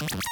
you